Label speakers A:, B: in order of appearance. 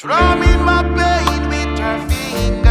A: Strumming my pain with her fingers,